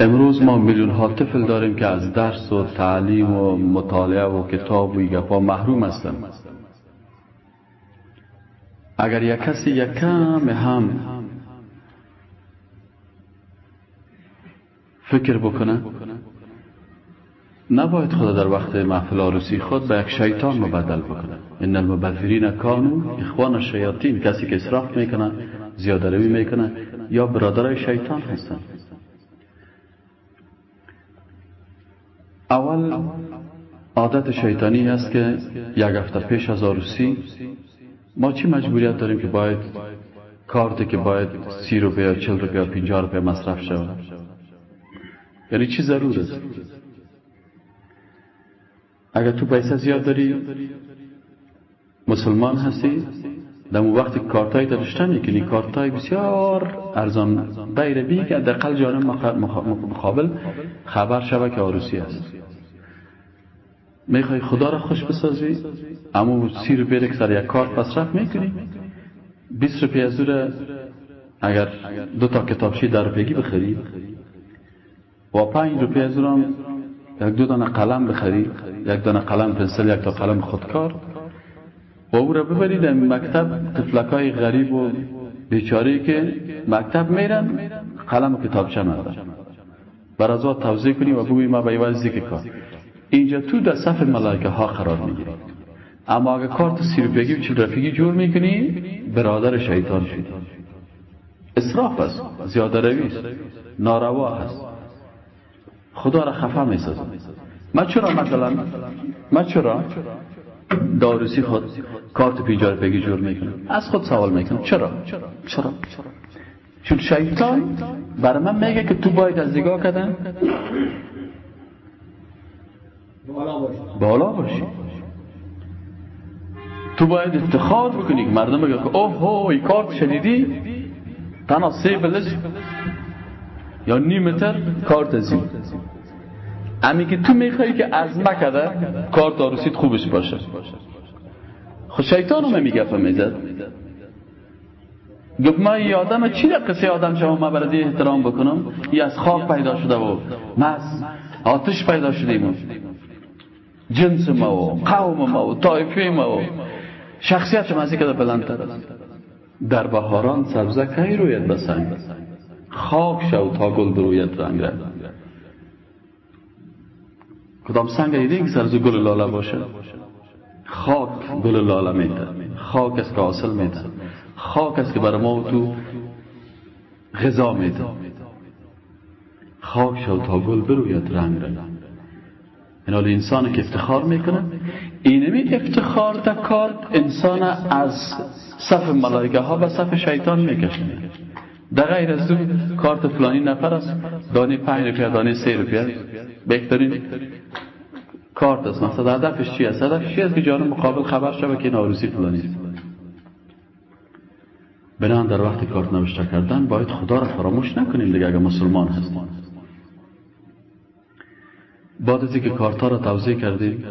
امروز ما میلیون ها طفل داریم که از درس و تعلیم و مطالعه و کتاب و گپا محروم هستند اگر یک کسی یک کم هم فکر بکنه نباید خدا در وقت محفل آروسی خود به یک شیطان مبدل بکنه. ان المبذرین کانو اخوان الشیاطین کسی که اسراف می‌کنه زیاده روی می‌کنه یا برادرای شیطان هستن. اول عادت شیطانی هست که یک هفته پیش از آروسی ما چی مجبوریت داریم که باید کارت که باید سی روپیه چل روپیه پینجا روپیه مصرف شود؟ یعنی چی ضرور است اگر تو پیسه زیاد داری مسلمان هستی در اون وقت کارتای داشتن یکی کارتای بسیار ارزان غیر بی که دقل جانب مقابل خبر شوه که است می‌خوای خدا را خوش بسازی؟ اما سی رو که سر یک کارت مصرف می‌کنی. بیس روپیه از اگر دو تا کتابچی در روپیگی بخری. و پنج روپیه از یک دو دانه قلم بخری. یک دانه قلم پنسل یک تا قلم خودکار. و او را ببرید در مکتب تفلک های غریب و بیچاره که مکتب میرن قلم و کتابچه ندارن. بر از توضیح کنی و بگوی ما به ذکر کار اینجا تو در صف ملائکه ها قرار می‌گیری اما اگه کارت سی روپیگی و چل رفیگی جور می‌کنی برادر شیطان. شدی اصراف است زیاده روی ناروا هست. خدا را خفه می‌سازه ما چرا مثلا ما چرا داروسی خود کارت پیجار پیگی جور می‌کنم؟ از خود سوال می‌کنم. چرا؟ چرا؟ چون شیطان برای من میگه که تو باید از نگاه کردن. بالا باشی. تو باید افتخار بکنی مردم بگه که اوه هو ای کارت شدیدی تنها سه بلش یا نیم متر کارت ازیم امی که تو میخوایی که از مکده کارت آروسیت خوبش باشه. خب شیطان هم میگفه می‌زد گفت ما ای آدم چی قصه آدم شما ما برای احترام بکنم؟ ای از خاک پیدا شده و ما آتش پیدا شدیم جنس ما و قوم ما و طایفه ما و شخصیت ما از که بلندتر. است در بهاران سبزه کی روید بسنگ. خاک شو تا گل بروید رنگ رنگ. کدام سنگ ایده که سرزو گل لاله باشه؟ خاک گل لاله میده. خاک است که حاصل میده. خاک است که برای ما تو غذا میده. خاک شو تا گل بروید رنگ رنگ. این حال انسان که افتخار می‌کنه. اینمی افتخار در کار انسان از صف ملائکه ها به صف شیطان میکشونه در غیر از دو کارت فلانی نفر است. دانی پنج روپیه دانی سه روپیه. بهترین کارت است. مثلا هدفش چی است؟ هدفش چی است که جانب مقابل خبر شود که این آروسی فلانی است؟ بنان در وقت کارت نوشته کردن باید خدا را فراموش نکنیم دیگه اگر مسلمان هستیم. بعد از اینکه کارتا را توضیح کردیم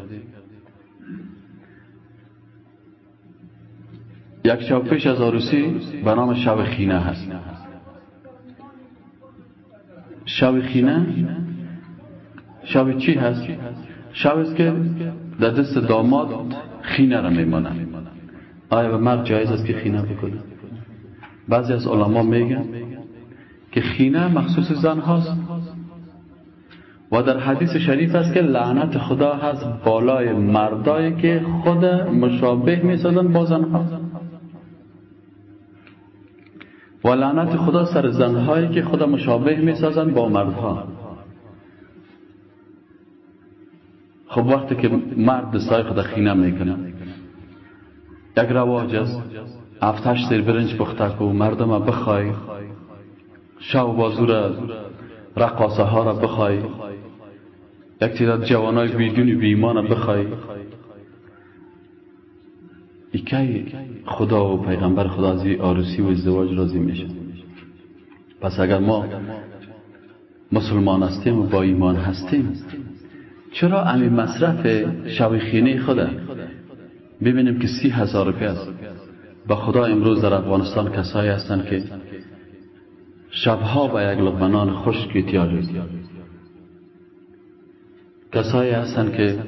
یک شب پیش از آروسی به نام شب خینه هست. شب خینه شب چی هست؟ شب است که در دست داماد خینه را میمانه. آیا به مرد جایز است که خینه بکنه؟ بعضی از علما میگن که خینه مخصوص زن هاست. و در حدیث شریف است که لعنت خدا هست بالای مردایی که خود مشابه می‌سازن با زنها. و لعنت خدا سر زنهایی که خود مشابه می‌سازن با مردها. خب وقتی که مرد دستای خود خینه می‌کنه یک رواج است. هفتش سیر برنج پخته و مردم بخوای شو بازور رقاصه ها را بخوای. یک تعداد جوانای بیدون بیمان بخوای. ایکی خدا و پیغمبر خدا از آرسی و ازدواج راضی میشه. پس اگر ما مسلمان هستیم و با ایمان هستیم چرا امی مصرف شویخینه خدا ببینیم که سی هزار است. با خدا امروز در افغانستان کسایی هستند که شبها به یک لقمنان خشک احتیاج کسایی هستن که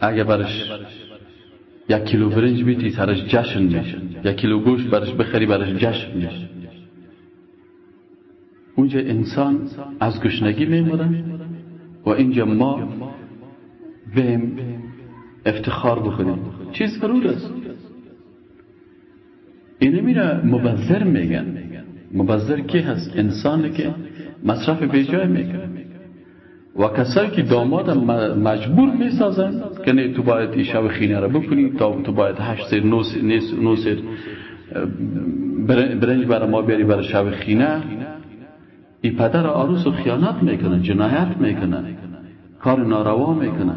اگه برش یک کیلو برنج بیتی سرش جشن میشه. یک کیلو گوشت برش بخری برش جشن میشه. اونجا انسان از گشنگی میمونه و اینجا ما بهم افتخار بکنیم. چیز ضرور است. اینه میره مبذر میگن. مبذر کی هست؟ انسانی که مصرف بیجای می‌کنه و کسایی که داماد مجبور می‌سازن که نه تو باید این شب خینه رو بکنی تا تو باید هشت سیر نو سیر برنج برای ما بیاری برای شب خینه. این پدر عروس رو خیانت می‌کنه جنایت می‌کنه کار ناروا می‌کنه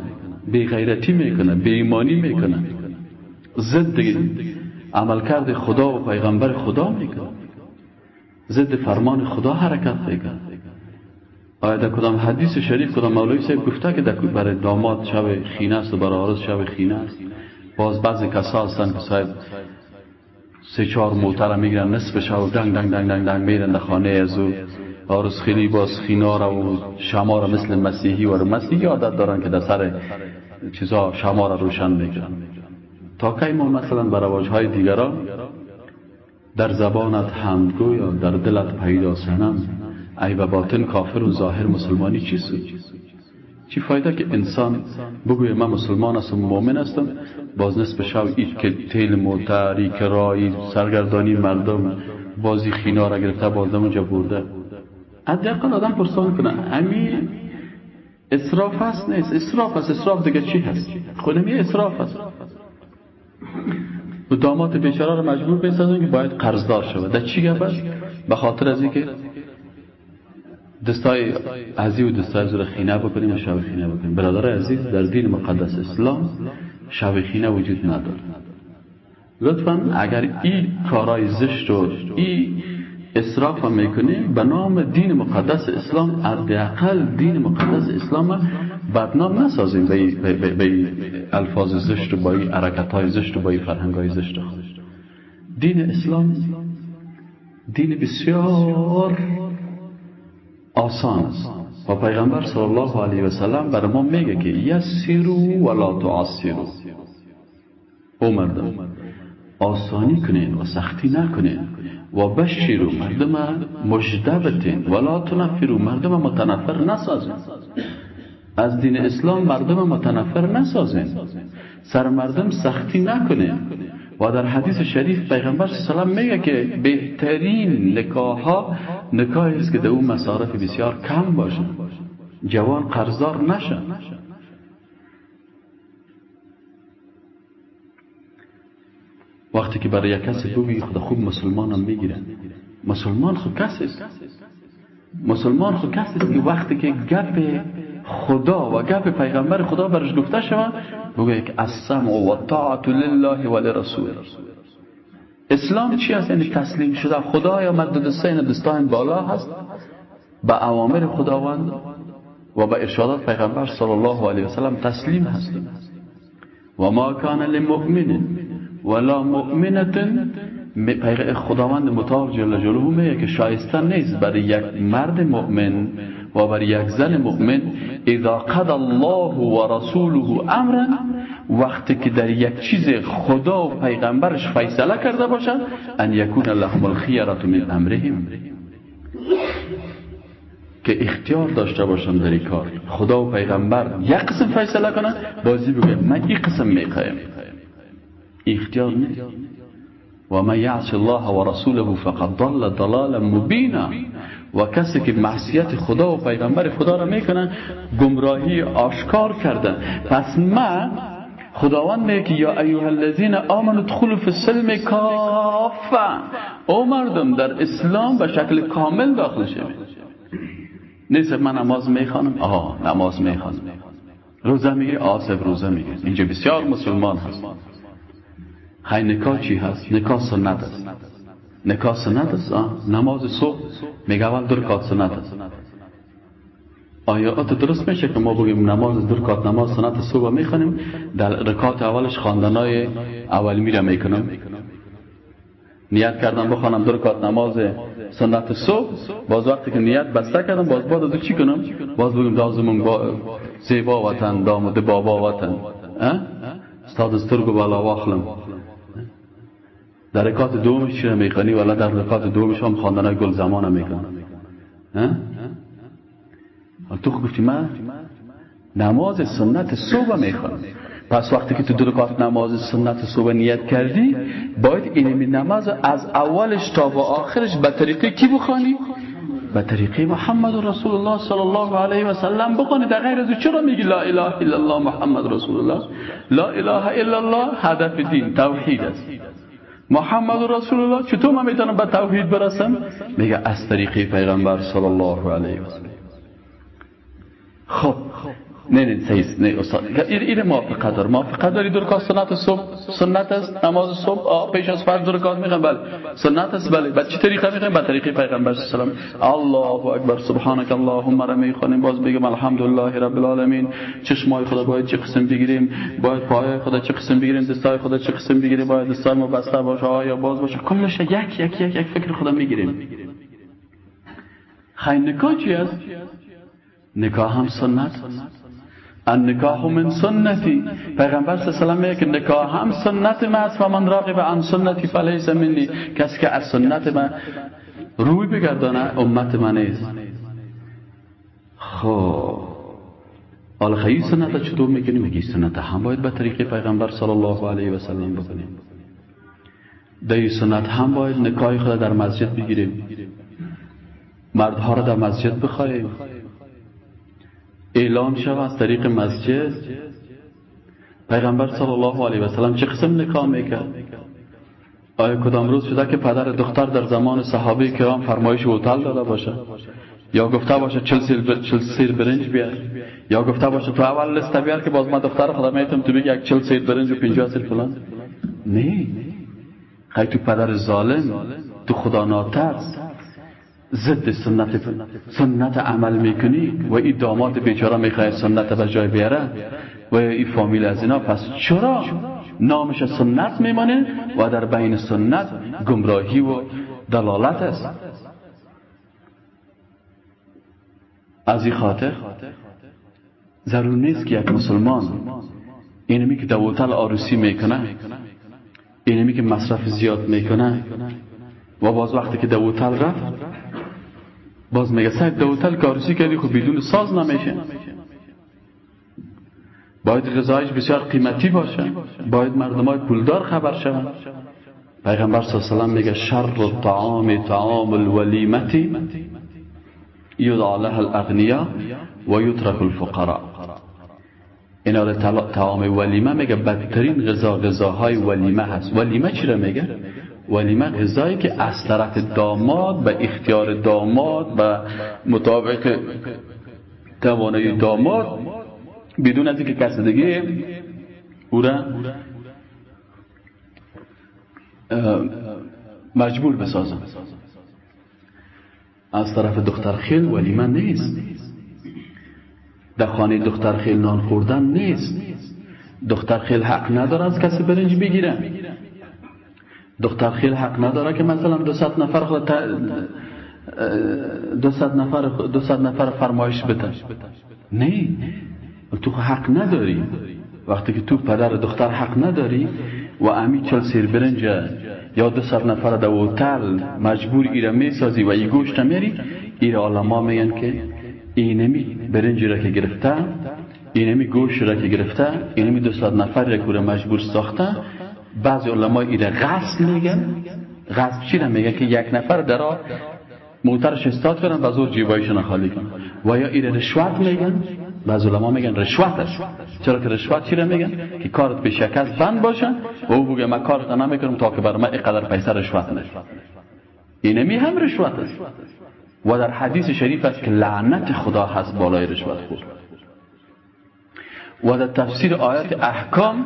بی غیرتی می‌کنه بی ایمانی می‌کنه. ضد عملکرد خدا و پیغمبر خدا می‌کنه. ضد فرمان خدا حرکت می‌کنه. آیا در کدام حدیث شریف کدام مولوی صاحب گفته که برای داماد شب خینه است و برای عروس شب خینه است؟ باز بعضی کسا هستن که صاحب سه چهار موتر می‌گیرن نصف شب دنگ دنگ دنگ دنگ دنگ میرن در خانه از او. آرز خیلی باز خینار و شمار مثل مسیحی و مسیحی عادت دارن که در سر چیزا شمار روشن می‌کنن تا کی ما مثلا بر های دیگران در زبانت حمدگو یا در دلت پیدا سنم؟ ای و باطن کافر و ظاهر مسلمانی چیست؟ چی فایده که انسان بگوی من مسلمان هستم مؤمن هستم؟ باز نصف شو ایت که تیل موتری کرایی سرگردانی مردم بازی خینا را گرفته باز اونجا برده. حداقل آدم پرسان کنه امی اصراف هست نیست؟ اصراف هست اصراف دیگه چی هست؟ خودم یه اصراف هست. و دامات بیچاره رو مجبور بسازن که باید قرضدار شود. در چی گپ به خاطر از اینکه دستای عزی و دستای زور خینه بکنیم و شب خینه بکنیم. برادر عزیز در دین مقدس اسلام شب خینه وجود نداره. لطفا اگر این کارای زشت و این اصراف می‌کنیم به نام دین مقدس اسلام حداقل دین مقدس اسلام بدنام نسازیم به الفاظ زشت و با این حرکت های زشت و با این فرهنگ های زشت. دین اسلام دین بسیار آسان است. و پیغمبر صلی الله علیه و سلم بر ما میگه که یسیرو ولا تعسیرو. او مردم آسانی کنین و سختی نکنین و بشیرو مردم مجده بتین ولا تنفرو مردم متنفر نسازین. از دین اسلام مردم متنفر نسازین. سر مردم سختی نکنین. و در حدیث شریف پیغمبر الله میگه که بهترین نکاح ها نکاحی است که در اون مصارف بسیار کم باشه جوان قرضدار نشه وقتی که برای یک کسی بگی خدا خوب مسلمان هم می‌گیره مسلمان خود کسی است. مسلمان خود کسی است که وقتی که گپ خدا و گپ پیغمبر خدا برش گفته شود بگه که السمع و طاعت لله و لرسول اسلام چی است؟ یعنی تسلیم شده خدا یا مدد سین دستان بالا هست؟ به اوامر خداوند و به ارشادات پیغمبر صلی الله علیه وسلم تسلیم هست و ما کان للمؤمن ولا مؤمنه خداوند متعال جل میگه که شایسته نیست برای یک مرد مؤمن و برای یک زن مؤمن اذا قد الله و رسوله امرا وقتی که در یک چیز خدا و پیغمبرش فیصله کرده باشد ان یکون لهم الخیرة من امرهم. که اختیار داشته باشن در این کار. خدا و پیغمبر یک قسم فیصله کنن بازی بگه من این قسم می‌خوایم اختیار نیست. و من یعص الله و رسوله فقد ضل ضلالا مبینا و کسی که معصیت خدا و پیغمبر خدا را می‌کنن گمراهی آشکار کردن. پس من خداوند میگه یا ایها الذین آمنوا ادخلوا فی السلم کافه او مردم در اسلام به شکل کامل داخل شوید نیست من نماز می‌خوانم؟ آه نماز می‌خوانم. روزه میگه آسف روزه میگه اینجا بسیار مسلمان هست. خیلی نکاح چی هست؟ نکاح سنت است. نکاح سنت است؟ نماز صبح میگه اول دو سنت است. آیات درست میشه که ما بگیم نماز دو نماز سنت صبح می‌خوانیم؟ در رکعت اولش خواندنای اول میره می‌کنم. نیت کردم بخوانم دو نماز سنت صبح. باز وقتی که نیت بسته کردم باز بعد از چی کنم؟ باز بگم دازمون با زیبا وطن دامد بابا وطن. استاد استرگو بالا واخلم. در رکات دومش می‌خوانی؟ ولی در رکات دومش هم خواندن گل زمان می‌کنم تو گفتی من نماز سنت صبح می‌خوام. پس وقتی که تو دو رکعت نماز سنت صبح نیت کردی باید این نماز از اولش تا به آخرش به طریقه کی بخوانی؟ به طریقه محمد رسول الله صلی الله علیه و سلم بخوانی. در غیر از چرا میگی لا اله الا الله محمد رسول الله؟ لا اله الا الله هدف دین توحید است. محمد رسول الله چطور من می‌تونم به توحید برسم؟ میگه از طریقه پیغمبر صلی الله علیه و خب. نه نه صحیح نه استاد این موافقت داره موافقت داری در سنت صبح سنت است نماز صبح پیش از فرض رکعت میگم بله سنت است بله بعد چه طریقه میگم به طریقه پیغمبر صلی الله الله اکبر سبحانك اللهم را می‌خوانیم باز بگم الحمدلله رب العالمین چشمای خدا باید چه قسم بگیریم باید پای خدا چه قسم بگیریم دستای خدا چه قسم بگیریم باید دستای ما بسته باشه آیا باز باشه کلش یک یک یک یک فکر خدا می‌گیریم خیلی نکاح چی است نکاح هم سنت النکاح من سنتی. پیغمبر صلی الله علیه و که نکاح هم سنت ما است و من راقب عن سنتی فلیس منی. کسی که از سنت ما روی بگردانه امت من نیست. خب. حالا خیلی سنت چطور می‌کنی میگی سنت هم باید به طریق پیغمبر صلی الله علیه و سلم بکنیم. در سنت هم باید نکاح خود در مسجد بگیریم. مردها را در مسجد بخواهیم اعلام شود از طریق مسجد. پیغمبر صلی الله علیه و سلم چه قسم نکاح می‌کرد؟ آیا کدام روز شده که پدر دختر در زمان صحابه کرام فرمایش هتل داده باشه یا گفته باشه چل سیر, چل سیر برنج بیار. یا گفته باشه تو اول لست بیار که باز ما دختر خدا می‌تونم تو بگی یک چل سیر برنج و پینجا سیر فلان. نه. خیلی تو پدر ظالم. تو خدا ناترس ضد سنت سنت عمل می‌کنی و این داماد بیچاره می‌خواد سنت به جای بیاره و این فامیل از اینا پس چرا نامش سنت میمانه و در بین سنت گمراهی و دلالت است؟ از این خاطر ضرور نیست که یک مسلمان اینمی که دوتل آروسی می‌کنه اینمی که مصرف زیاد می‌کنه و باز وقتی که دوتل رفت باز میگه سعید دوتل کارسی کردی خب بدون ساز نمیشه. باید غذایش بسیار قیمتی باشه. باید مردم های پولدار خبر شوند. پیغمبر صلی الله علیه میگه شر الطعام طعام الولیمتی یدعا له الاغنیا و یترک الفقراء. اینا طعام ولیمه میگه بدترین غذا غذاهای ولیمه هست. ولیمه چی را میگه؟ ولیمه غذایی که از طرف داماد به اختیار داماد به مطابق توانایی داماد بدون از اینکه کس دیگه او را مجبور بسازم. از طرف دختر خیل ولیمه نیست. در خانه دختر خیل نان خوردن نیست. دختر خیل حق نداره از کسی برنج بگیره دختر خیل حق نداره که مثلا دو ست نفر خود دو ست نفر دو ست نفر فرمایش بده. نه. تو حق نداری. وقتی که تو پدر دختر حق نداری و امی چل سیر برنج یا دو ست نفر در اوتل مجبور ایره می‌سازی و ای گوشت میری ایره علما میگن که اینمی برنج را که گرفته اینمی گوشت را که گرفته اینمی دو نفر را که مجبور ساخته بعضی علما ایره غصب میگن. غصب چی میگن که یک نفر درا موترش استاد کنن و زور جیبایشون خالی کنن و یا ایره رشوت میگن. بعض علما میگن رشوت است. چرا که رشوت چی میگن که کارت به شکست بند باشه و او بگه من کارت نمی‌کنم تا که بر من اینقدر پیسه رشوت نه اینمی هم رشوت است. و در حدیث شریف است که لعنت خدا هست بالای رشوت خود. و در تفسیر آیات احکام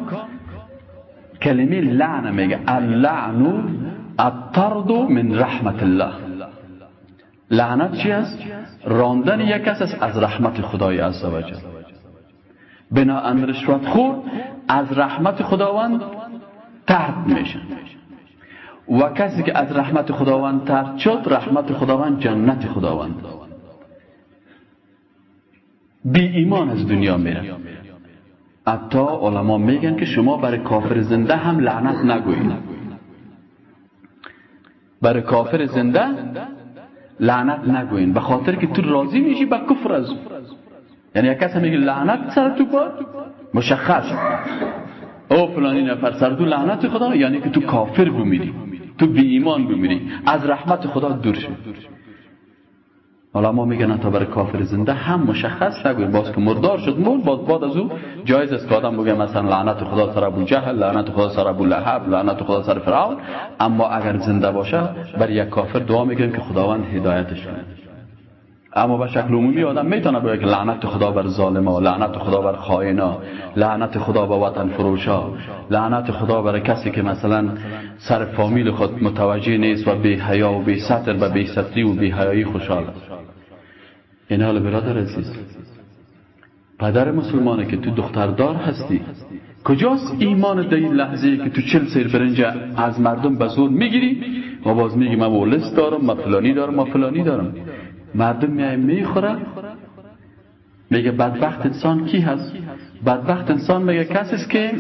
کلمه لعن میگه. اللعنو الطرد من رحمت الله. لعنت چی است؟ راندن یک کس است از رحمت خدای عزوجل بنا رشوت خور از رحمت خداوند ترد میشه و کسی که از رحمت خداوند تر شد رحمت خداوند جنت خداوند. بی ایمان از دنیا میره. حتی علما میگن که شما برای کافر زنده هم لعنت نگویید. برای کافر زنده لعنت نگوین به خاطر که تو راضی میشی به کفر از یعنی یک کس میگه لعنت سر تو با مشخص. او فلانی نفر سر تو لعنت خدا. یعنی که تو کافر بمیری تو بی ایمان بمیری. از رحمت خدا دور شد ما میگن تا برای کافر زنده هم مشخص نگوید باز که مردار شد مرد باز بعد از او جایز است که آدم بگه مثلا لعنت خدا سر ابو جهل لعنت خدا سر ابو لهب لعنت خدا سر فرعون. اما اگر زنده باشه بر یک کافر دعا میگن که خداوند هدایتش کنه. اما به شکل عمومی آدم می‌تونه بگه که لعنت خدا بر ظالما لعنت خدا بر خائنا لعنت خدا به وطن فروشا لعنت خدا بر کسی که مثلا سر فامیل خود متوجه نیست و بی حیا و بی ستر و بی ستری و بی حیایی خوشحال است این حال برادر عزیز پدر مسلمانه که تو دختردار هستی کجاست ایمان در این لحظه که تو چل سیر برنج از مردم به زور می‌گیری و باز میگی من ولس دارم من فلانی دارم من فلانی دارم مردم میای می‌خوره میگه بدبخت انسان کی هست بدبخت انسان میگه کسی است که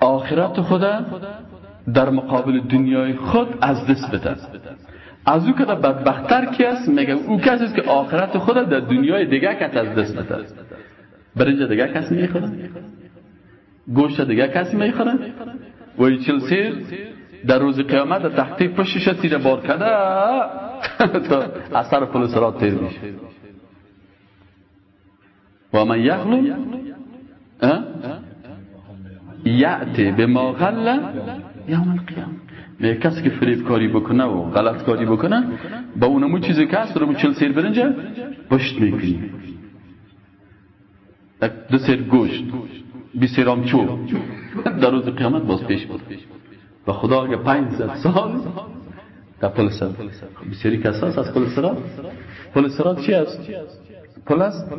آخرت خدا در مقابل دنیای خود از دست بده از او که بدبختتر کی است میگه او کسی است که آخرت خود در دنیای دیگه کس از دست بده برنج دیگه کسی می‌خوره؟ گوشت دیگه کسی می‌خوره؟ و چل سیر در روز قیامت تحتی پشتش تیر بار کده تا اثر پل سرات تیر میشه. و من یغلو یعتی به ما یوم القیام می کسی که فریب کاری بکنه و غلط کاری بکنه با اونمو چیزی که هست رو چل سیر برنجه پشت می‌کنی دو سیر گوشت بی سیرام در روز قیامت باز پیش بود و خدا اگه پنج سال در پل سر. بسیاری کساس از پل سرات پل سرات چی است؟ پل است؟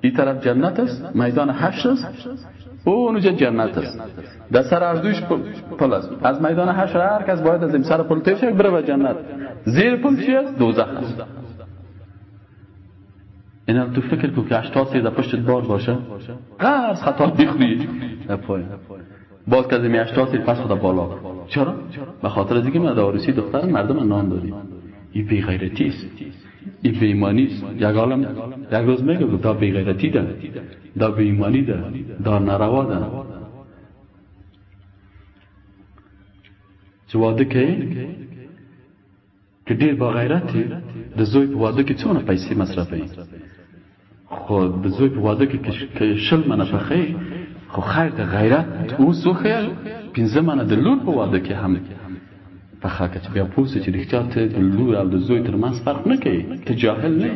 این طرف جنت است میدان حشر است. اونجا جنت است. در سر اردوش پل است. از میدان حشر هر کس باید از این سر پل تیش بره به جنت. زیر پل چی است؟ دوزخ است. این تو فکر کن که اشتاد سیده پشتت بار باشه. قرص خطا بخوری باز که از این اشتاد پس خدا بالا. چرا؟ به خاطر اینکه من داروسی دختر مردم نام داری. این بی غیرتی است. این بی ایمانی است یک عالم یک روز میگه دا بی غیرتی ده دا بی ایمانی ده دا. نروا ده چه واده که که دیر با غیرتی ده زوی په واده کې څونه پیسې مصرفوي خو د زوی په واده کې شل منه پخې خو خیر د غیرت او سوخه پنځه منه د لور په واده کې هم پخه که بیا پوسه چې رښتیا ته د لور او د زوی ترمنځ فرق نه کوي ته جاهل نه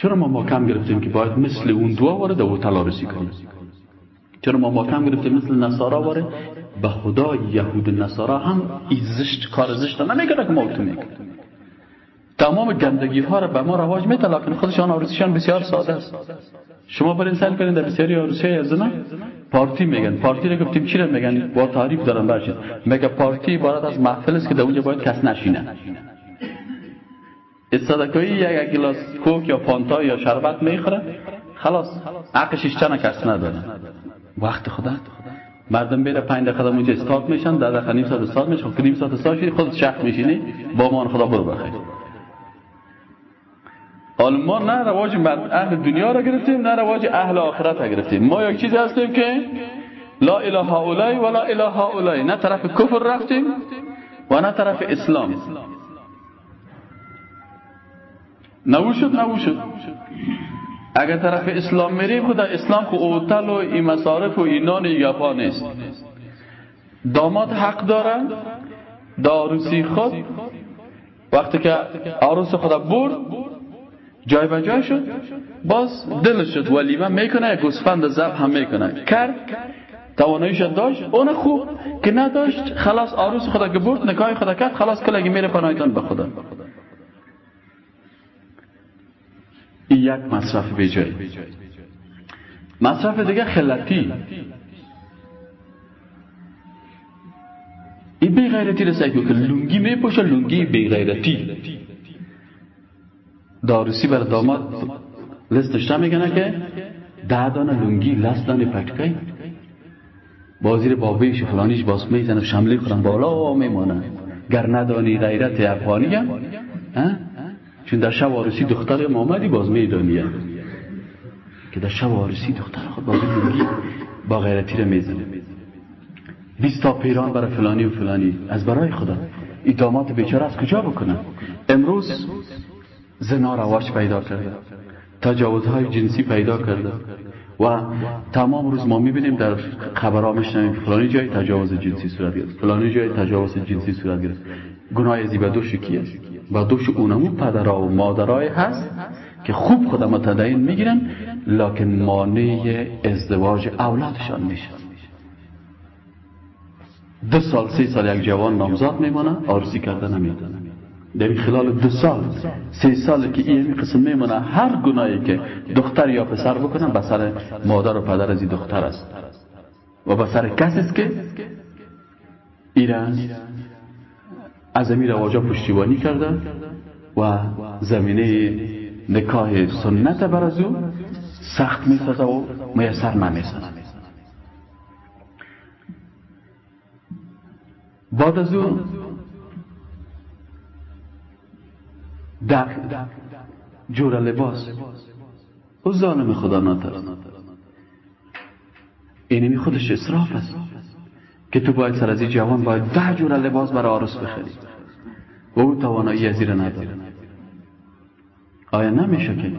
چرا ما محکم گرفتیم که باید مثل اون دوا وارد او تلارسی کنیم؟ چرا ما محکم گرفتیم مثل نصارا واره به خدا یهود نصارا هم ایزشت کار زشت نمی‌کنه که ما تو تمام گندگی ها را به ما رواج میده خودشان آرزوشان بسیار ساده است. شما برین سال کنید در بسیاری آرزوی از پارتی میگن. پارتی رو گفتیم چی رو میگن؟ با تعریف دارن برشید میگه پارتی عبارت از محفل است که در اونجا باید کس نشینه. استادکایی یک گلاس کوک یا فانتا یا شربت می‌خوره. خلاص عقشش چنه کس نداره. وقت خدا. مردم بره پنج دقیقه اونجا استاد میشن در دقیقه نیم ساعت استاد میشن. نیم ساعت استاد خود شخ میشینی. با مان خدا برو بخیر. ما نه رواج اهل دنیا را گرفتیم نه رواج اهل آخرت را گرفتیم. ما یک چیزی هستیم که لا اله اولای ولا اله اولای نه طرف کفر رفتیم و نه طرف اسلام. نو شد؟ اگر طرف اسلام میریم خود اسلام خو اوتل و این مصارف و اینان یپا نیست. داماد حق داره. داروسی خود. وقتی که عروس خود برد جای به جای شد. باز دل شد. ولیمه می‌کنه گوسفند زب هم می‌کنه کرد. توانایش داشت. اون خوب که نداشت. خلاص آروس خدا که برد. نکای خدا کرد. خلاص کلگی میره پناهتان به خدا. این یک مصرف به جای مصرف دیگه خلتی. این بی غیرتی رسه که لنگی میپوشه. لنگی بی غیرتی داروسی بر داماد. لست میگنه که ده دانه لنگی لست پکتکای. بازیر بابیش فلانیش باس می‌زنه شملی خورن بالا میمانه گر ندانی غیرت افغانی هم چون در شب آرسی دختر محمدی باز میدانی که در شب آرسی دختر خود باز لنگی با غیرتی رو می‌زنه. بیست تا پیران برای فلانی و فلانی. از برای خدا. ایدامات بیچاره از کجا بکنن؟ امروز زنا رواج پیدا کرده تجاوزهای جنسی پیدا کرده و تمام روز ما می‌بینیم در خبرها میشنویم فلانی جای تجاوز جنسی صورت گرفت فلانی جای تجاوز جنسی صورت گرفت. گناه ازی به دوش کیه؟ به دوش اونمو پدرها و مادرای هست که خوب خودم تدین می‌گیرن لکن مانع ازدواج اولادشان میشه. دو سال سه سال یک جوان نامزاد میمونه آرزی کرده نمی‌تونه در خلال دو سال سه سال که این قسم میمونه هر گناهی که دختر یا پسر بکنن به سر مادر و پدر از این دختر است. و به سر کسی است که ایران از امیر رواجا پشتیبانی کرده و زمینه نکاه سنت بر از او سخت می‌سازه و میسر نمی‌سازه. بعد از او در جور لباس. او ظالم خدا ناترست اینمی خودش اصراف است که تو باید سر از جوان باید ده جور لباس برای آرس بخری. و او توانایی از نداره آیا نمیشه که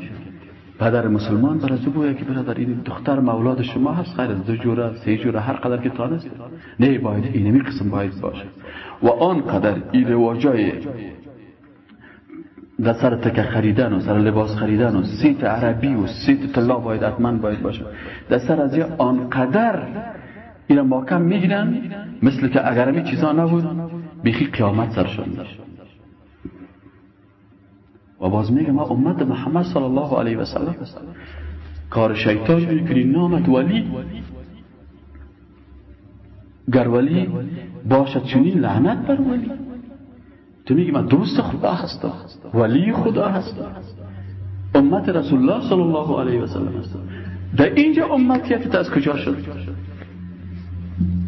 پدر مسلمان بر از بویا که برادر این دختر مولاد شما هست خیر از دو جوره سه جوره هر قدر که تانست نه باید اینمی قسم باید باشه. و آن قدر این در سر تکه خریدن و سر لباس خریدن و سیت عربی و سیت طلا باید اتمن باید باشه. در سر از آنقدر این محکم می‌گیرن مثل که اگر همی چیزا نبود بیخی قیامت میشه و باز میگه ما امت محمد صلی الله علیه و سلم کار شیطان می‌کنی نامت ولی. گر ولی باشد چنین لعنت بر ولی. تو میگی من دوست خدا هستم؟ ولی خدا هستم؟ امت رسول الله صلی الله علیه و سلم هستم. در اینجا امتیت از کجا شد؟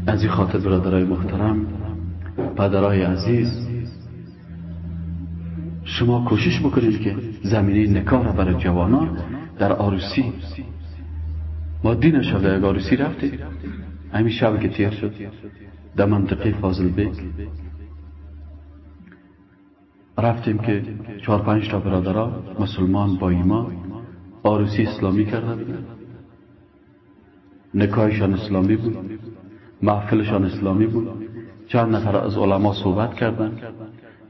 از این خاطر برادرای محترم پدرای عزیز شما کوشش بکنید که زمینه نکاح برای جوانان در آروسی ما دین شده یک آروسی رفته همین شب که تیر شد در منطقه فاضل بیک رفتیم که چهار پنج تا برادرها مسلمان با ایمان آروسی اسلامی کرده بودن نکاحشان اسلامی بود محفلشان اسلامی بود. چند نفر از علما صحبت کردن.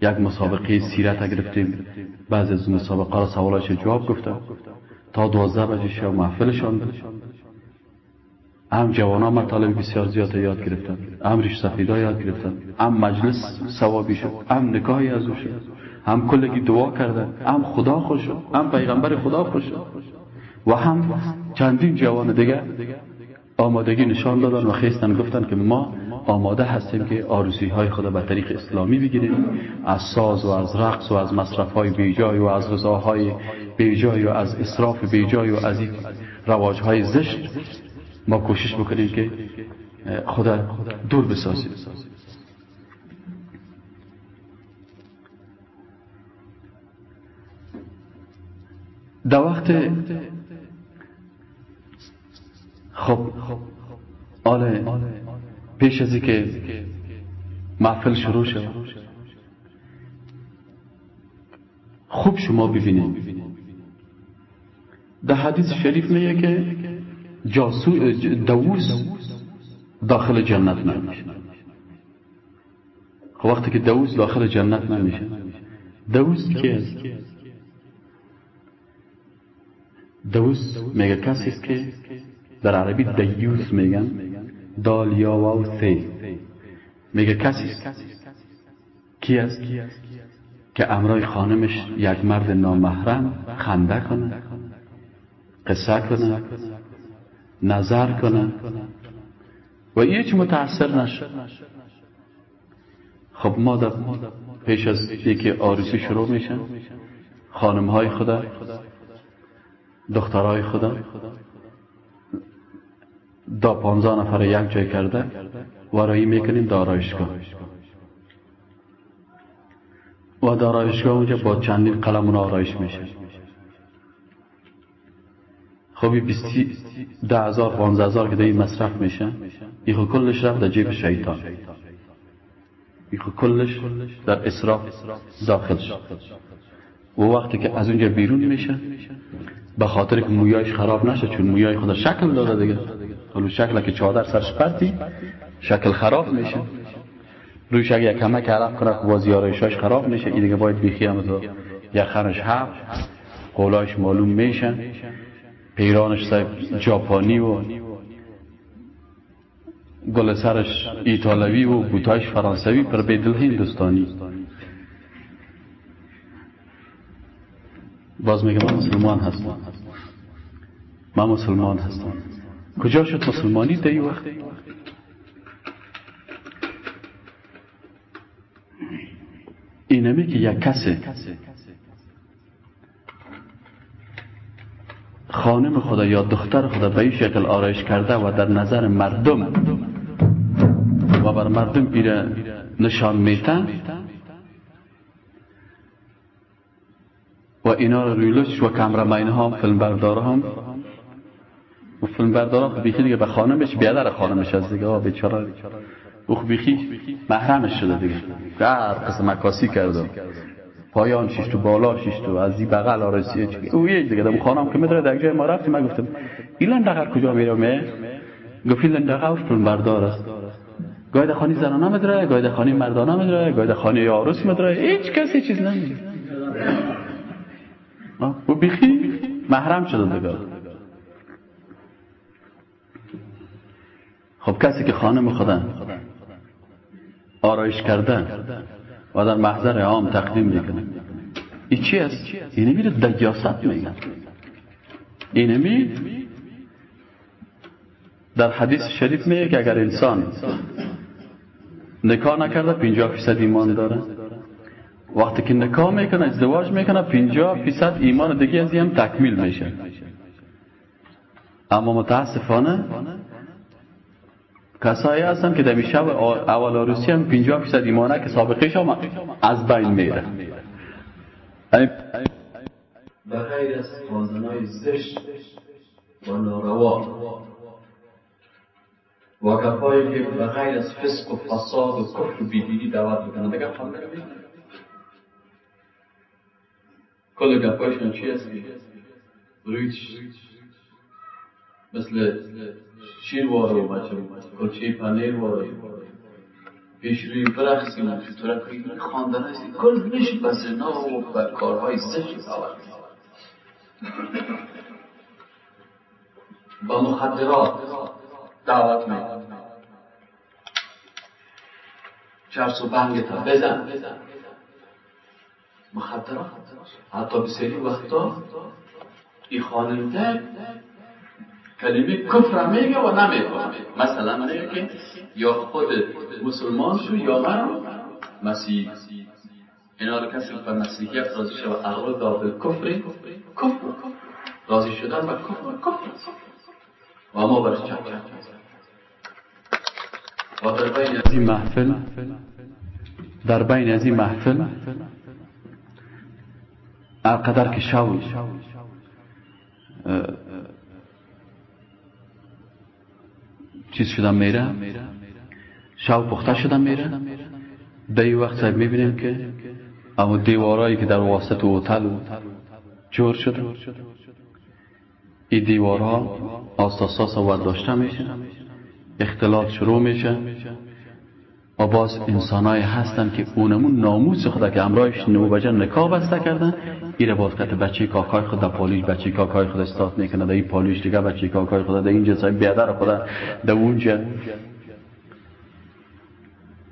یک مسابقه سیرت گرفتیم. بعض از مسابقه را سوالش جواب گفتن. تا دوازده بجه شب محفلشان بود. هم جوان ها مطالب بسیار زیاد یاد گرفتن. هم ریش سفیدا یاد گرفتن. هم مجلس ثوابی شد. هم نکاهی از او شد. هم کلگی دعا کردن هم خدا خوش هم پیغمبر خدا خوش و هم چندین جوان دیگه آمادگی نشان دادن و خیستن گفتن که ما آماده هستیم که آرزوی های خدا به طریق اسلامی بگیریم. از ساز و از رقص و از مصرف های بیجای و از غذاهای بیجای و از اصراف بیجای و از این رواج های زشت ما کوشش بکنیم که خدا دور بسازیم. در وقت خب آله پیش از که محفل شروع شد خوب شما ببینید. در حدیث شریف میگه که جاسو دووس داخل جنت نمیشه. خب وقتی که دووس داخل جنت نمیشه دووس است است که در عربی دیوس میگن دال یا واو میگه کسی است. کی است؟ که امرای خانمش یک مرد نامحرم خنده کنه قصه کنه نظر کنه. و هیچ متاثر نشد خب ما در پیش از یکی آرزی شروع میشن خانم های خدا دخترهای خدا. دا پانزا نفر یک جای کرده ورایی می‌کنیم دارایشگاه. و دارایشگاه اونجا با چندین قلمون آرایش میشه. خب بیستی ده هزار پانزه هزار که این مصرف میشه این خب کلش رفت در جیب شیطان. این خب کلش در اصراف داخل شد. و وقتی که از اونجا بیرون میشه به خاطر که مویایش خراب نشه چون مویای خدا شکل داده دیگه. حالا شکل که چادر سرش پرتی شکل خراب میشه. رویش اگه یک کمک عرق کنه که بازی آرایشاش خراب میشه. این دیگه باید بیخی هم تو یخنش هفت قولاش معلوم میشه. پیرانش سایب جاپانی و گل سرش ایتالوی و بوتایش فرانسوی پر بیدل هندوستانی. باز میگه من مسلمان هستم. من مسلمان هستم. کجا شد مسلمانی در وقت؟ اینمی که یک کسی خانم خدا یا دختر خدا به این شکل آرایش کرده و در نظر مردم و بر مردم ایره نشان میتن و اینا رو رویلوش و کمرمین هم فیلم بردار هم. و فیلم بردار هم بیخی دیگه به خانمش بیادر خانمش از دیگه بیچاره. او بیخی محرمش شده دیگه. هر قسم مکاسی کرده. پایان شیش تو بالا شیش تو از این بغل آرسی او یه دیگه دم خانم که میدره در جای ما رفتیم من گفتم ایلان دقر کجا میره می گفت ایلان دقر فیلم بردار است گاید خانی زنانه مدره گاید خانی مردانه مدره گاید خانی عروس مدره هیچ کسی چیز نمیگه و بیخی محرم شده دیگه خب کسی که خانم خدا آرایش کرده و در محضر عام تقدیم می‌کنه. این چی است؟ اینه میره دجاست میگن اینه می در حدیث شریف میگه که اگر انسان نکاح نکرده پینجا فیصد ایمان داره. وقتی که نکاح می‌کنه ازدواج می‌کنه پینجا فیصد ایمان دیگه از هم تکمیل میشه. اما متاسفانه کسایی هستن که در شب اول عروسی هم 50 فیصد ایمانه که سابقه هم از بین میره. به از خواندنهای زشت و ناروا. و گفایی که به از فسق و فساد و کفر و بیدینی دعوت می‌کنن دیگه کل گفایشون چی هست؟ روی مثل شیر وارو بچه کلچه پنیر وارو. پیش روی برخصیم و چطور این خواندن هستی کلش به زنا و کارهای زشت دعوت با مخدرات دعوت می چرس و بنگ تا بزن. مخدرات حتی به سری وقتا این خاننده کلمه کفر میگه و نمی‌کنه مثلا میگه که یا خود مسلمان شو یا من مسیح. اینا رو کسی به مسیحیت راضی شد و اغلب داد کفر کفر. راضی شدن به کفر کفر. و ما برش چند و در بین از این محفل در بین از این محفل قدر که شو چیز شدن میره؟ شو پخته شدن میره؟ در این وقت صاحب می‌بینیم که اما دیوارایی که در واسط اوتل جور شده. این دیوارها آستاساس ورداشته میشه. اختلاط شروع میشه. و باز انسانای هستن که اونمون ناموس خدا که امرایش نمو بجن نکاح بسته کردن. ایره باز کت بچه کاکای خدا پالیش بچه کاکای خدا استاد می‌کنه در این پالیش دیگه بچه کاکای خدا در این جنسای بیادر خدا در اونجا.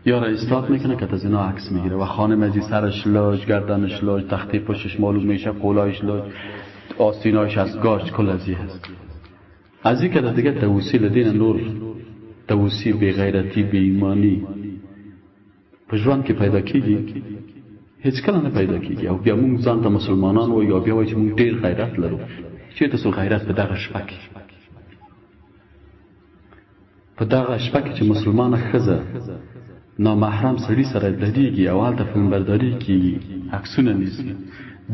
یارا استاد می‌کنه که از اینا عکس می‌گیره و خانم ازی سرش لاج گردنش لاج تختی پشتش معلوم میشه قولایش لاج آستینایش از گاشت کل ازی هست. از این که دیگه توصیل دین نور توصیل بی غیرتی بی ایمانی په که پیدا کیږي. هیڅ کله نه پیدا کیږي. او بیا موږ ځان ته مسلمانان و یا بیا وایي چې موږ ډیر غیرت لرو. چیرته سو غیرت په دغه شپه کې؟ په دغه شپه کې چې مسلمانه ښځه نامحرم سړي سره دریږي او هلته فلمبرداري کیږي عکسونه نیسي.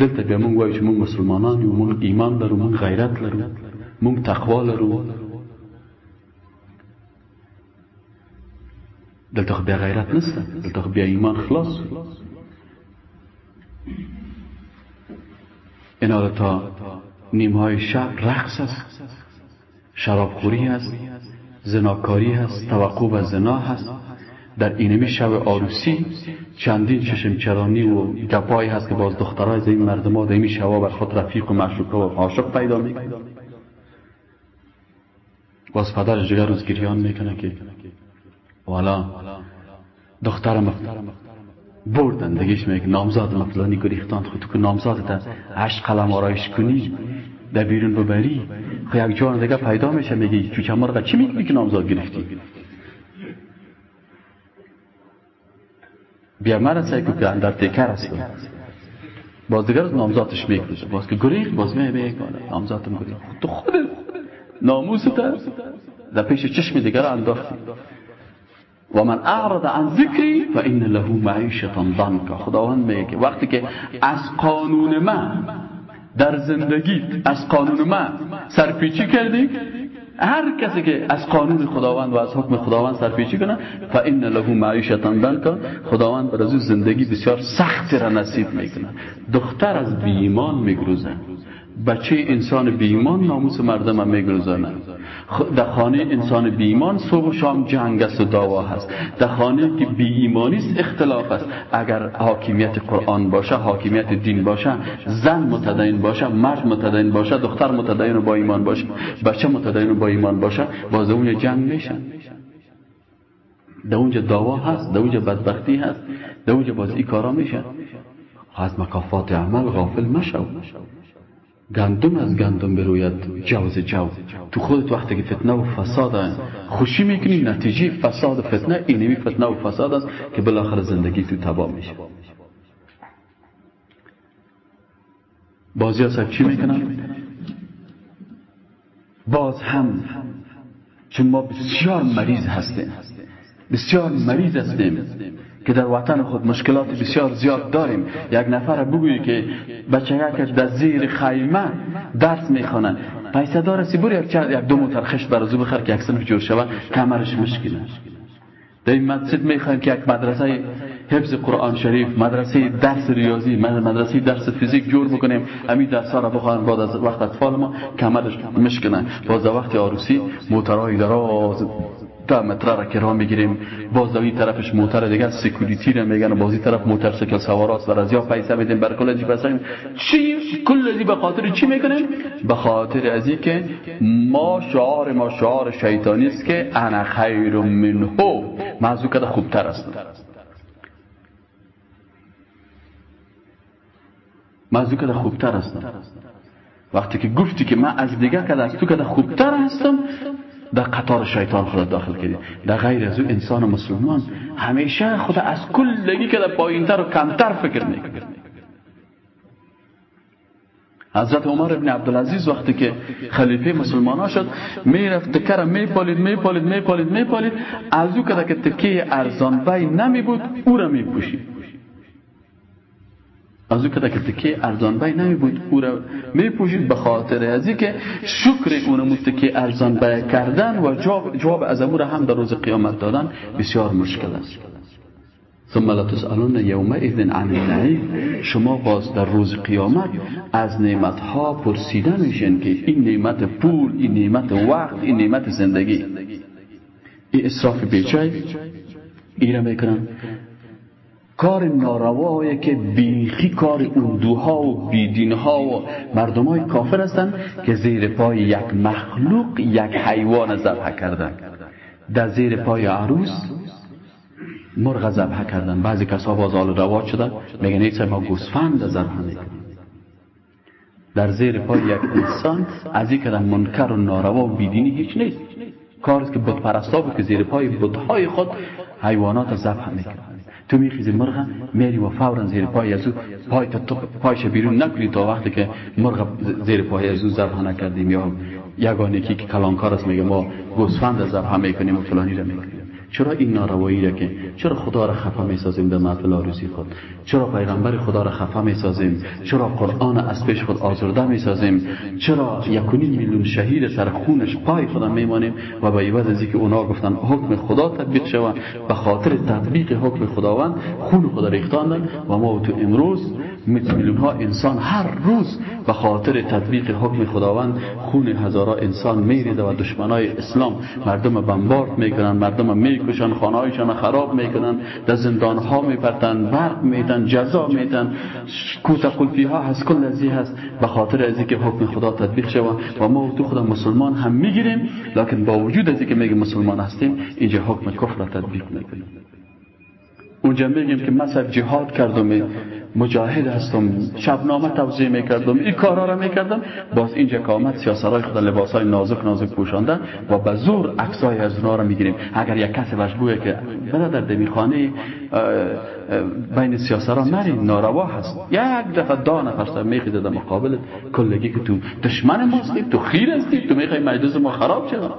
دلته بیا موږ وایو چې موږ مسلمانان یو موږ ایمان لرو موږ غیرت لرو موږ تقوا لرو دلته خو بیا غیرت نشته دلته خو ایمان خلاص. اینا تا نیمهای شب رقص است. شرابخوری است. زناکاری هست توقع و زنا هست در اینمی شب آروسی چندین چشم چرانی و گپایی هست که باز دخترای این مردم ها در این شبا بر خود رفیق و معشوقه و عاشق پیدا می باز پدر جگر روز گریان می‌کنه که والا دخترم بردن دیگهش میگه نامزاد مفلانی گریختان خود تو که نامزادت عشق قلم آرایش کنی در بیرون ببری خب یک جان دیگه پیدا میشه میگی چو مرغ چی میگی که نامزاد گرفتی بیا مرا سعی که اندر تکر است باز دیگر از نامزادش میگه باز که گریخت باز میگه نامزادم گریخت تو خود ناموست در پیش چشم دیگر انداختی و من اعرض عن ذکری فان له معیشتا ضنکا خداوند میگه که وقتی که از قانون من در زندگی از قانون من سرپیچی کردی هر کسی که از قانون خداوند و از حکم خداوند سرپیچی کنه فان له معیشتا ضنکا. خداوند بر از زندگی بسیار سخت را نصیب می‌کنه. دختر از بی ایمان میگروزه. بچه انسان بیمان ناموس مردم هم میگرزانه در خانه انسان بیمان صبح و شام جنگ است و داوا هست. در خانه که بی ایمانی است اختلاف است. اگر حاکمیت قرآن باشه حاکمیت دین باشه زن متدین باشه مرد متدین باشه دختر متدین و با ایمان باشه بچه متدین و با ایمان باشه باز اونجا جنگ میشن در اونجا داوا هست در اونجا بدبختی هست در اونجا باز ای کارا میشن از مکافات عمل غافل مشو. گندم از گندم بروید جوز جو تو خودت وقتی که فتنه و فساد خوشی می‌کنی نتیجه فساد و فتنه اینمی فتنه و فساد است که بالاخره زندگی تو تباه میشه. بازی ها چی می‌کنن؟ باز هم چون ما بسیار مریض هستیم بسیار مریض هستیم. که در وطن خود مشکلات بسیار زیاد داریم. یک نفر بگویی که بچه که در زیر خیمه درس می‌خوانن پیسه داره سی بور یک, یک دو موتر خشت برازو بخر که یک سنف جور شود کمرش مشکله در این مسجد می‌خوایم که یک مدرسه حفظ قرآن شریف مدرسه درس ریاضی مدرسه درس فیزیک جور بکنیم. همین درس ها را بخواهن بعد از وقت اطفال ما کمرش مشکنن باز وقت عروسی موترهای دراز تا متر را که می‌گیریم. باز این طرفش موتر دیگه سکوریتی را میگن بازی طرف موتر سکل سوارات و از یا پیسه میدیم بر کل پیسه چی؟ کل به خاطر چی می‌کنیم؟ به خاطر ازی که ما شعار ما شعار شیطانی است که انا خیر منه. موضوع کده خوبتر است. موضوع کده خوبتر است. وقتی که گفتی که من از دیگه کده از تو کده خوبتر هستم در قطار شیطان خود داخل کردی. در غیر از او انسان مسلمان همیشه خود از کلگی که در پایینتر و کمتر فکر می‌کنه حضرت عمر ابن عبدالعزیز وقتی که خلیفه مسلمان ها شد می‌رفت تکر میپالید میپالید میپالید میپالید از او که تکه ارزان بای نمی بود او را میپوشید. از او که تکه ارزان بای نمی بود او را می پوشید به خاطر ازی که شکر اون متکی ارزان بای کردن و جواب, جواب از امور هم در روز قیامت دادن بسیار مشکل است. ثم لا تسالون یومئذ عن النعیم. شما باز در روز قیامت از نعمت ها پرسیده میشن که این نعمت پول این نعمت وقت این نعمت زندگی. این اصراف بیچای ایره می‌کنن کار ناروایی که بیخی کار اردوها و بیدینها و مردم های کافر هستند که زیر پای یک مخلوق یک حیوان ذبح کردن. در زیر پای عروس مرغ ذبح کردن. بعضی کسا باز آل رواج شدن. میگن ایسا ما گوسفند ذبح می‌کنیم؟ در زیر پای یک انسان از این کدن منکر و ناروا و بیدینی هیچ نیست. کار که بود پرستا بود که زیر پای بودهای خود حیوانات ذبح می‌کنن. تو میخیزی مرغ میری و فورا زیر پای از پای تو پایش بیرون نکنی تا وقتی که مرغ زیر پای از او ذبح نکردیم یا یگانه که کلانکار است میگه ما گوسفند ذبح می‌کنیم و فلانی را می‌کنیم چرا این ناروایی را که چرا خدا را خفه می‌سازیم در محفل آرزوی خود؟ چرا پیغمبر خدا را خفه می‌سازیم؟ چرا قرآن از پیش خود آزرده می‌سازیم؟ چرا یکونی میلیون شهید سر خونش پای خدا میمانیم و به عوض از که اونا گفتن حکم خدا تطبیق شود به خاطر تطبیق حکم خداوند خون خدا ریختاندن و ما تو امروز میلیون ها انسان هر روز به خاطر تطبیق حکم خداوند خون هزارا انسان میریده و دشمنای اسلام مردم بمبارد می‌کنن مردم می‌کشن خانهایشان خراب می‌کنن در زندان ها میپرتن برق میدن جزا میدن کوتا قلفی ها هست کل ازی هست به خاطر از که حکم خدا تطبیق شود و ما تو خدا مسلمان هم می‌گیریم لکن با وجود از که میگه مسلمان هستیم اینجا حکم کفر تطبیق می‌کنیم اونجا میگیم که مثلا جهاد کردم مجاهد هستم. شبنامه توضیح می‌کردم. این کارا را می‌کردم. باز اینجا که آمد خود لباس های نازک نازک پوشانده و به زور عکسای از اونا را می‌گیریم. اگر یک کسی بهش که در دمی خانه بین سیاسرها نرین ناروا هست. یک دفعه دا نفر سر میخیده در مقابل کلگی که تو دشمن ماستی تو خیر هستی. تو می‌خوای مجلس ما خراب شد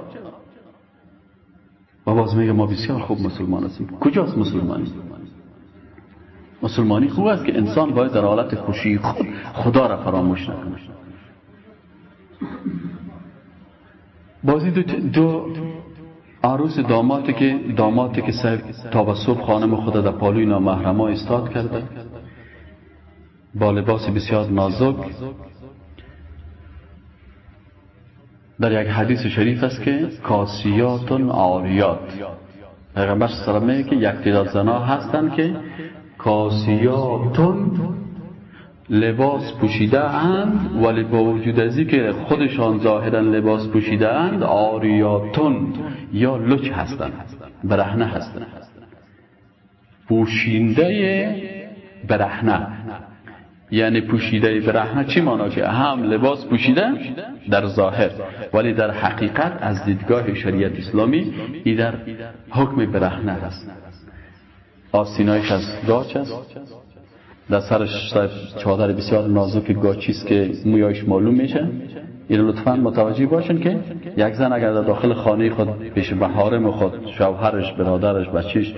و باز میگه ما بسیار خوب مسلمان هستیم. کجاست مسلمانی؟ مسلمانی خوب است که انسان باید در حالت خوشی خود خدا را فراموش نکنه بازی دو, دو عروس داماتی که داماتی که تا به صبح خانم خود در پالوی نامحرما استاد کرده. با لباس بسیار نازک. در یک حدیث شریف است که کاسیات آریات پیغمبر علیه که یک تعداد زنا هستند که کاسیاتون لباس پوشیده اند ولی با وجود ازی که خودشان ظاهرا لباس پوشیده اند آریاتون یا لچ هستند برهنه هستند. پوشینده برهنه. یعنی پوشیده برهنه چی مانا که هم لباس پوشیده در ظاهر ولی در حقیقت از دیدگاه شریعت اسلامی ای در حکم برهنه هست. آستینایش از گاچ است. در سرش چادر بسیار نازک گاچیست که مویایش معلوم میشه. این لطفا متوجه باشن که یک زن اگر داخل خانه خود پیش بهارم خود شوهرش برادرش بچیش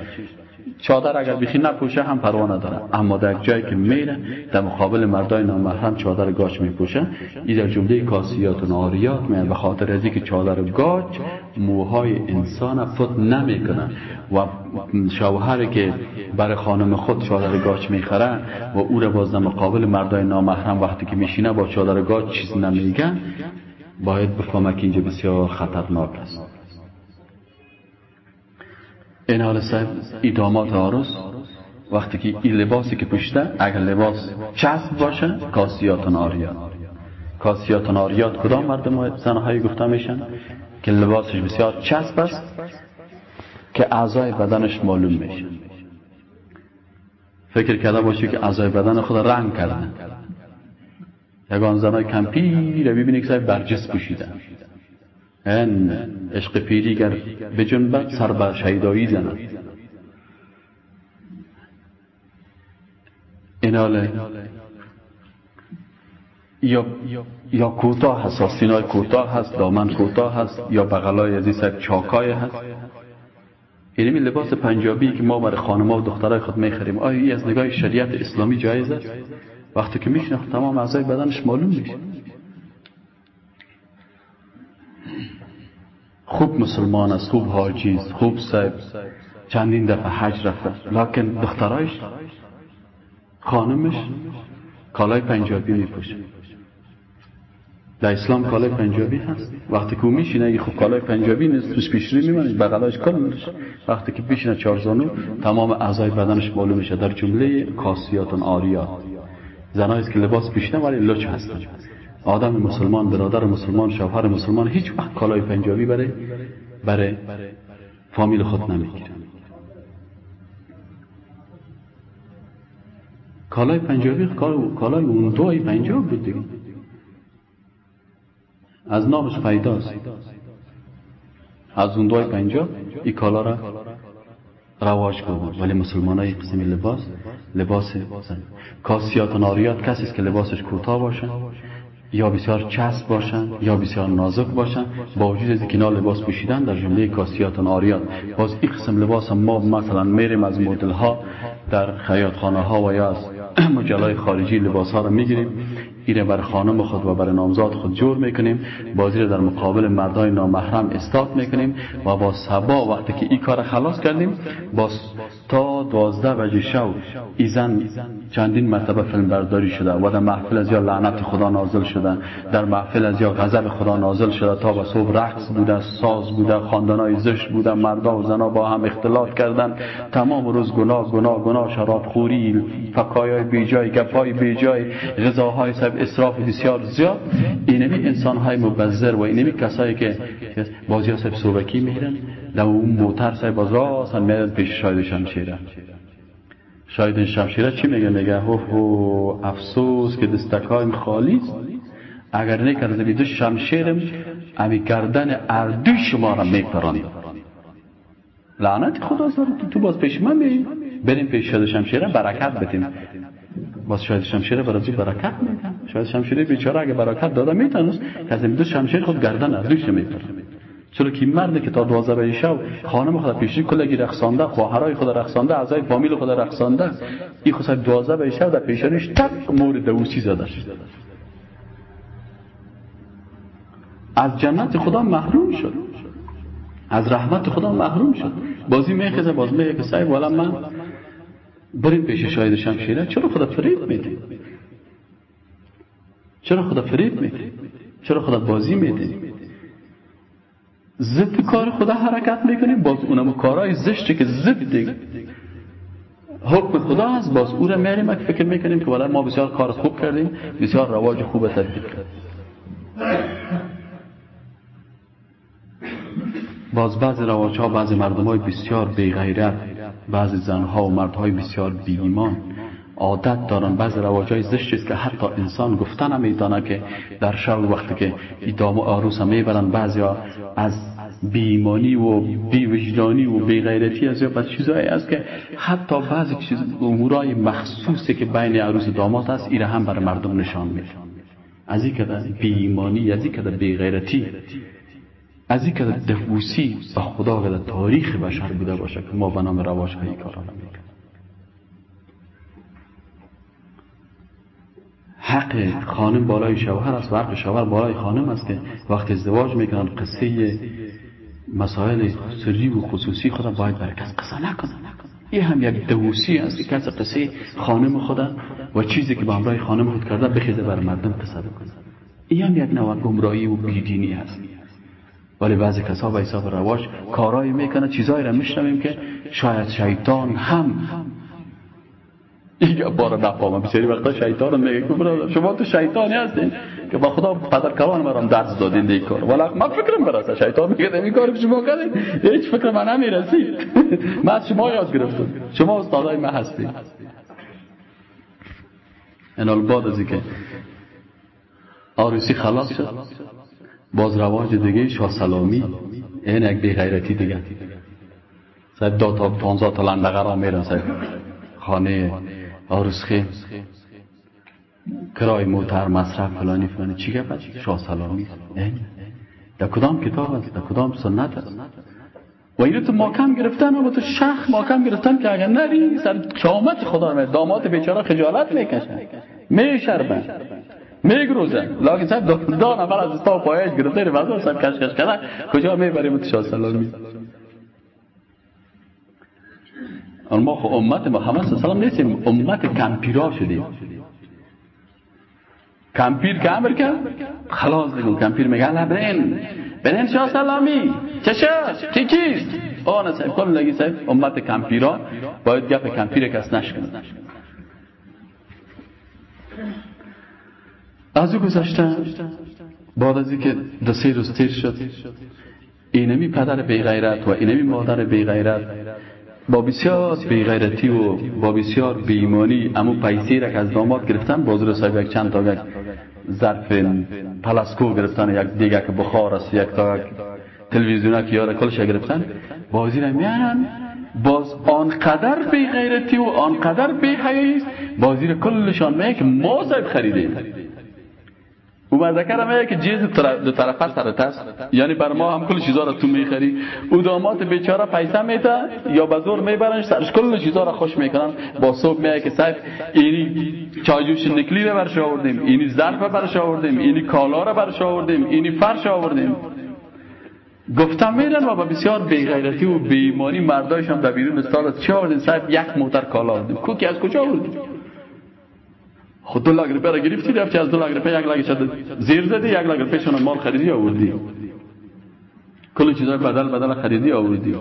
چادر اگر بیخی نپوشه هم پروا نداره اما در جایی که میره در مقابل مردای نامحرم چادر گاچ میپوشه. این در جمله کاسیات و ناریات میاد. به خاطر از که چادر گاچ موهای انسان فت نمی‌کنه. و شوهر که برای خانم خود چادر گاچ می‌خره و او را باز در مقابل مردای نامحرم وقتی که میشینه با چادر گاچ چیز نمیگن باید بفهمه که اینجا بسیار خطرناک است. این حال صاحب ای داماد آرس وقتی که این لباسی که پشته اگر لباس چسب باشه کاسیات آریات کاسیات آریات کدام مردم زنهای گفته میشن که لباسش بسیار چسب است؟ که اعضای بدنش معلوم میشه. فکر کرده باشه که اعضای بدن خود رنگ کردن. یگان زنهای کمپی رو ببینی که برجس پوشیدن ان عشق پیری گر به جنبت سر بر شیدایی زند. ایناله یا یا کوتاه هست سینای کوتاه هست دامن کوتاه هست یا بغلای از این چاکای هست. اینمی لباس پنجابی که ما برای خانم‌ها و دخترای خود می‌خریم. آیا این از نگاه شریعت اسلامی جایز است. وقتی که میشنه تمام اعضای بدنش معلوم میشه. خوب مسلمان است خوب حاجی است خوب صاحب. چندین دفعه حج رفته لکن دخترایش خانمش کالای پنجابی میپوشه. در اسلام کالای پنجابی هست. وقتی که میشینه اگه خوب کالای پنجابی نیست توش پیشری میمونه بغلاش کل میشه وقتی که پیشینه چارزانو تمام اعضای بدنش معلوم میشه. در جمله کاسیات آریات زنایی که لباس پیشنه ولی لچ هستن. آدم مسلمان برادر مسلمان شوهر مسلمان هیچ وقت کالای پنجابی برای برای فامیل خود نمی‌گیره کالای پنجابی کالای اون دوی پنجاب بود دیگه. از نامش پیداست. از اون دوی پنجاب این کالا را رواج کردن. ولی مسلمان های قسم لباس لباس کاسیات و ناریات کسی است که لباسش کوتاه باشن یا بسیار چسب باشن یا بسیار نازک باشن با وجود از اینکه لباس پوشیدن در جمله کاسیات و ناریات باز این قسم لباس ما مثلا میریم از مدل ها در خیاط خانه ها و یا از مجلای خارجی لباس ها رو می‌گیریم. ایره بر خانم خود و بر نامزاد خود جور می‌کنیم. بازی رو در مقابل مردای نامحرم استاد می‌کنیم و با سبا وقتی که این کار خلاص کردیم با تا دوازده بجه شو ایزن چندین مرتبه فیلم برداری شده و در محفل از یا لعنت خدا نازل شده در محفل از یا غضب خدا نازل شده تا به صبح رقص بوده ساز بوده خاندانای زشت بوده مردا و زنا با هم اختلاط کردن تمام روز گناه گناه گناه شراب خوری فکایای بیجای گپای بیجای غذاهای سب اصراف بسیار زیاد. اینمی انسان های مبذر و اینمی کسایی که بازی ها سب صوبکی میرن در اون موتر سب باز راست میرن پیش شاید شمشیره. شاید شمشیره چی میگه؟ میگه هو هو افسوس که دستکایم خالی است. اگر نکرده بیدو شمشیرم امی گردن اردوی شما را میپرانیم. لعنت خدا سر تو باز پیش من می بریم پیش شاید شمشیره برکت بتیم باز شاید شمشیره برای برکت میدن شاید شمشیره بیچاره اگه برکت داده می‌تونست که از دو شمشیر خود گردن اردوش میپره. چرا که مرده که تا دوازده شب خانم خود پیشی کلگی رقصانده خواهرای خود رقصانده اعضای فامیل خود رقصانده. این خود دوازده شب در پیشانیش تک مورد دوسی زده. از جنت خدا محروم شد. از رحمت خدا محروم شد. بازی میخزه باز میگه که صاحب والا من بریم پیش شاید شمشیره. چرا خدا فریب میده؟ چرا خدا فریب میده؟ چرا خدا بازی میده؟ ضد کار خدا حرکت می‌کنیم باز اونم کارهای زشتی که ضد حکم خدا هست باز او را میریم فکر می‌کنیم که والا ما بسیار کار خوب کردیم بسیار رواج خوب تطبیق کردیم باز بعضی رواج ها بعضی مردم های بسیار بیغیرت بعضی زنها و مردهای بسیار بی عادت دارن. بعضی رواج های زشت است که حتی انسان گفتن هم میدانه که در شب وقتی که ایدام و آروس هم می‌برن بعضی از بیمانی و بی وجدانی و بی غیرتی از یا چیزهایی است که حتی بعضی چیز امورای مخصوصی که بین عروس داماد است ایره هم بر مردم نشان میده. از این که بی ایمانی از این که بی غیرتی از این که دفوسی به خدا و تاریخ بشر بوده باشه که ما به نام رواج های کارا می‌کنیم حق خانم بالای شوهر است و حق شوهر بالای خانم است که وقت ازدواج می‌کنن قصه مسائل سری و خصوصی خدا باید برای کس قصه نکنن این هم یک دووسی است که کس قصه خانم خدا و چیزی که به همراه خانم خود کرده بخیزه بر مردم قصه بکنه این هم یک نوع گمراهی و بیدینی است. ولی بعضی کسا به حساب رواج کارایی می‌کنه چیزایی را میشنویم که شاید شیطان هم این بار نفهمم بسیاری وقتا شیطان میگه که شما تو شیطانی هستین که با خدا پدر کلان مرام درس دادین دیگه کار ولی من فکرم برسه شیطان میگه این کار شما کردین هیچ فکر من نمی‌رسید من از شما یاد گرفتم. شما استادای من هستین این بعد از که آروسی خلاص شد. باز رواج دیگه شاه سلامی این یک بی غیرتی دیگه. سید دو تا پانزا تا لندقه را میرن خانه آرزخی کرای موتر مصرف فلانی فلانی. چی گفت؟ شاه سلامی در کدام کتاب است؟ در کدام سنت است؟ و اینو تو ماکم گرفتن و تو شخ ماکم گرفتن که اگر نری سر قیامت خدا رو داماد بیچاره خجالت می‌کشن میشربن میگروزن لکن صاحب دو, نفر از استا و پایش گرفته رو وضع صاحب کش کش کردن. کجا می‌بریم؟ تو شاه سلامی. ما خو امت محمد صلی الله علیه نیستیم. امت کمپیرا شدیم. کمپیر که امر کرد؟ خلاص دیگه کمپیر میگه الله برین. برین شاه سلامی. چی کیست؟ آن صاحب کل لگی صاحب. امت کمپیرا. باید گپ کمپیر کس نشکنه. از او گذشته بعد از اینکه دو سه روز تیر شد اینمی پدر بیغیرت و اینمی مادر بیغیرت با بسیار بیغیرتی و با بسیار بیمانی امو پیسی را که از داماد گرفتن بازور صاحب یک چند تا یک ظرف پلسکو گرفتن یک دیگه که بخار است یک تا تلویزیون که یاره کلش گرفتن. بازی را میان باز آنقدر بی غیرتی و آنقدر بی حیایی است. بازی رو کلشان میگه که ما او مذکر میگه که جیز دو طرفه سرت است یعنی بر ما هم کل چیزا رو تو می‌خری. او دامات بیچاره پیسه میده یا به زور میبرنش سرش کل چیزا رو خوش می‌کنن. با صبح میگه که صاحب اینی چاجوش نکلی رو برش آوردیم اینی ظرف برش آوردیم اینی کالا رو برش آوردیم اینی فرش آوردیم. گفتم میرن و با بسیار بیغیرتی و بیماری مردایشان به بیرون استاد چه آوردین صاحب؟ یک موتر کالا آوردیم کوکی از کجا آوردیم خود دو لاک روپیه را گرفتی رفتی از دو لاک روپیه یک لاک زیر زدی یک لاک روپیه شون مال خریدی آوردی؟ کل چیزای بدل بدل خریدی آوردی؟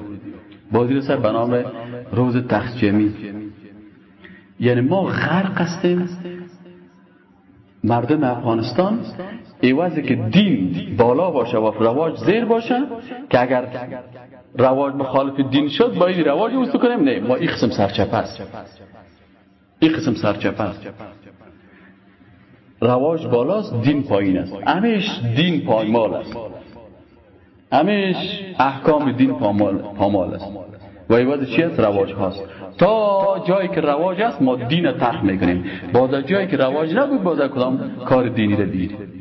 بازی سر به نام روز تخجمی یعنی ما غرق هستیم. مردم افغانستان ایوازی که دین بالا باشه و رواج زیر باشه که اگر رواج مخالف دین شد باید رواج اوستو کنیم. نه ما این قسم سرچپه است. این قسم سرچپه است. رواج بالاست دین پایین است. همیش دین پایمال است. همیش احکام دین پامال است. و ایواز چی است؟ رواج هاست. تا جایی که رواج است ما دین ترک می‌کنیم. باز جایی که رواج نبود باز کدام کار دینی را بگیریم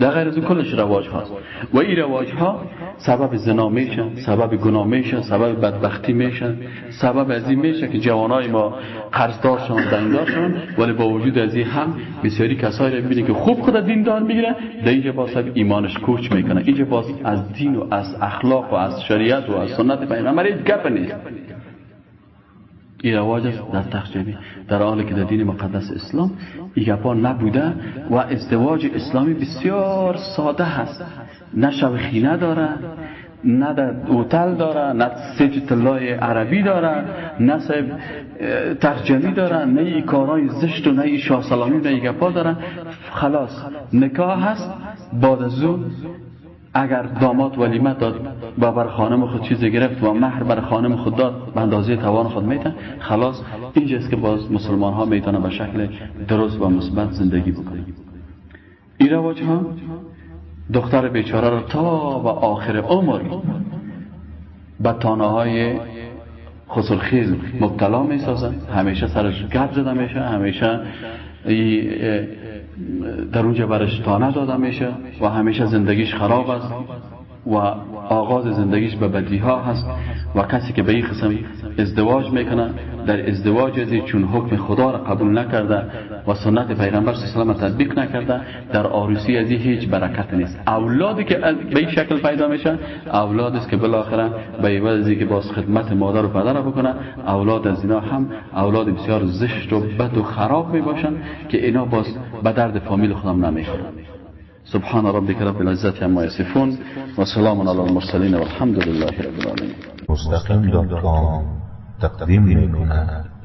در غیر از کلش رواج هاست و این رواج ها سبب زنا میشن سبب گناه میشن سبب بدبختی میشن سبب از این میشه که جوانای ما قرضدار شدن دندار شدن ولی با وجود از این هم بسیاری کسایی رو ببینید که خوب خود دیندار می‌گیرن در اینجا باز ایمانش کوچ می‌کنه اینجا باز از دین و از اخلاق و از شریعت و از سنت پیغمبر هیچ گپ نیست. این رواج است در تخجبی در حالی که در دین مقدس اسلام این گپا نبوده و ازدواج اسلامی بسیار ساده هست. نه شبخینه داره نه در اوتل داره نه سج طلای عربی داره نه ترجمی داره نه ای کارهای زشت و نه ای شاه سلامی نه ای گپا داره. خلاص نکاح هست. بعد از اگر داماد ولیمه داد و بر خانم خود چیز گرفت و مهر بر خانم خود داد به اندازه توان خود میتن خلاص اینجاست که باز مسلمان ها می‌تونن به شکل درست و مثبت زندگی بکنن این رواج ها دختر بیچاره را تا و آخر عمر به تانه های خسرخیز مبتلا می سازن همیشه سرش گپ زده میشه همیشه در اونجا برش تانه داده میشه و همیشه زندگیش خراب است و آغاز زندگیش به بدی ها هست و کسی که به این قسم ازدواج می‌کنه. در ازدواج ازی چون حکم خدا را قبول نکرده و سنت پیغمبر صلی الله تطبیق نکرده در آروسی ازی هیچ برکت نیست. اولادی که به این شکل پیدا میشن اولاد است که بالاخره به عوضی که باز خدمت مادر و پدر بکنه اولاد از اینا هم اولاد بسیار زشت و بد و خراب می باشن که اینا باز به درد فامیل خودم نمی‌خورن. سبحان ربك رب العزة عما يصفون وسلام على المرسلين والحمد لله رب العالمين مستقیم تقدیم می‌کند